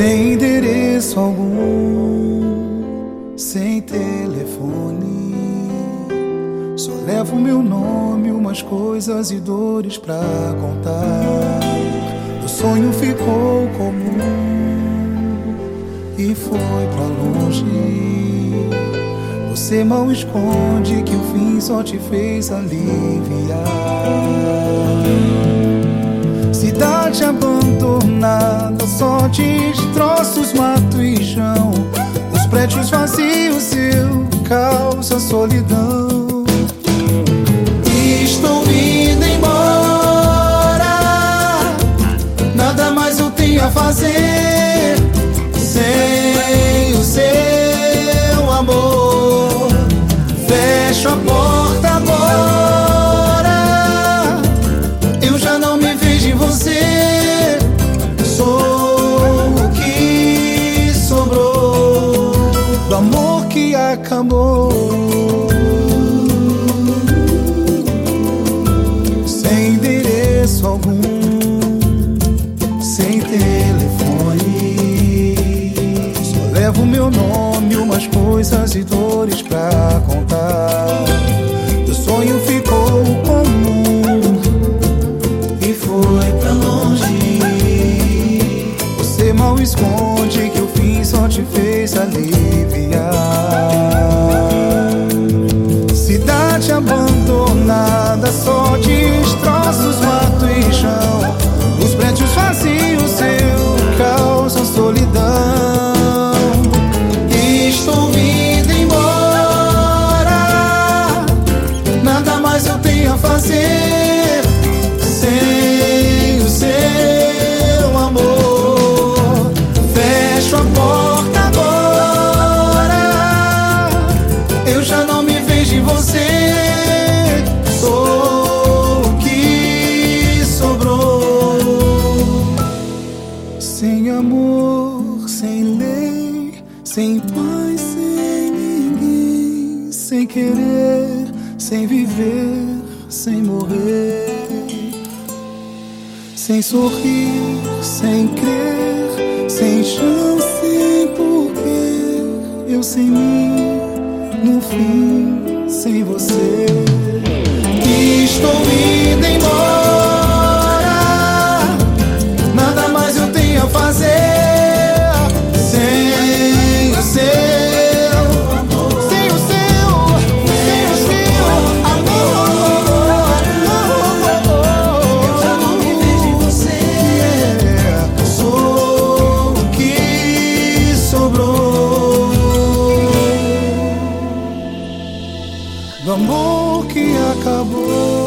sem endereço algum, sem telefone. Só levo meu nome, umas coisas e dores pra contar. O sonho ficou comum e foi pra longe. Você mal esconde que o fim só te fez aliviar. Cidade abandonada, só destroços, mato e chão. Os prédios vazios, seu causa solidão. Estou indo embora, nada mais eu tenho a fazer você. Sou o que sobrou do amor que acabou. Sem endereço algum, sem telefone. Só levo meu nome, umas coisas e dores Mal esconde que o fim só te fez aliviar. Cidade abandonada, só destroços, mato e chão. Os prédios vazios, seu causa solidão. Estou indo embora, nada mais eu tenho a fazer sem paz, sem ninguém, sem querer, sem viver, sem morrer, sem sorrir, sem crer, sem chão, sem porquê, eu sem mim, no fim, sem você. Do amor que acabou.